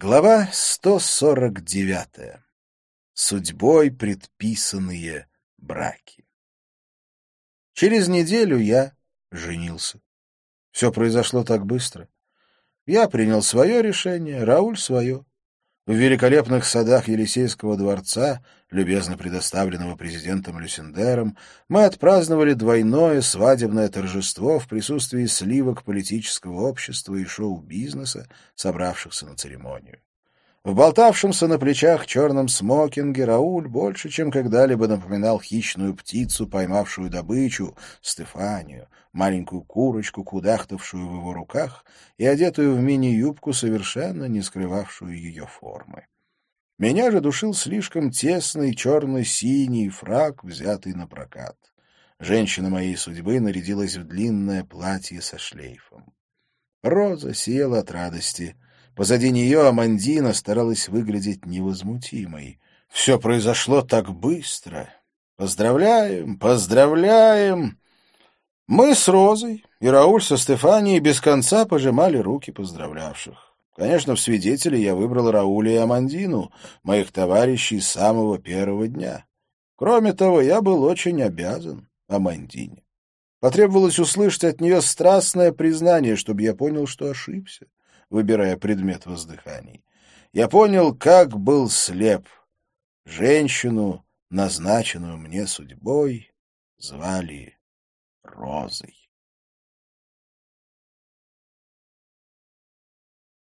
Глава 149. Судьбой предписанные браки. Через неделю я женился. Все произошло так быстро. Я принял свое решение, Рауль — свое. В великолепных садах Елисейского дворца, любезно предоставленного президентом Люсендером, мы отпраздновали двойное свадебное торжество в присутствии сливок политического общества и шоу-бизнеса, собравшихся на церемонию. В болтавшемся на плечах черном смокинге Рауль больше, чем когда-либо напоминал хищную птицу, поймавшую добычу, Стефанию, маленькую курочку, кудахтавшую в его руках и одетую в мини-юбку, совершенно не скрывавшую ее формы. Меня же душил слишком тесный черно-синий фраг, взятый на прокат. Женщина моей судьбы нарядилась в длинное платье со шлейфом. Роза села от радости — Позади нее Амандина старалась выглядеть невозмутимой. Все произошло так быстро. Поздравляем, поздравляем! Мы с Розой и Рауль со Стефанией без конца пожимали руки поздравлявших. Конечно, в свидетели я выбрал Рауля и Амандину, моих товарищей с самого первого дня. Кроме того, я был очень обязан Амандине. Потребовалось услышать от нее страстное признание, чтобы я понял, что ошибся выбирая предмет воздыханий. Я понял, как был слеп. Женщину, назначенную мне судьбой, звали Розой.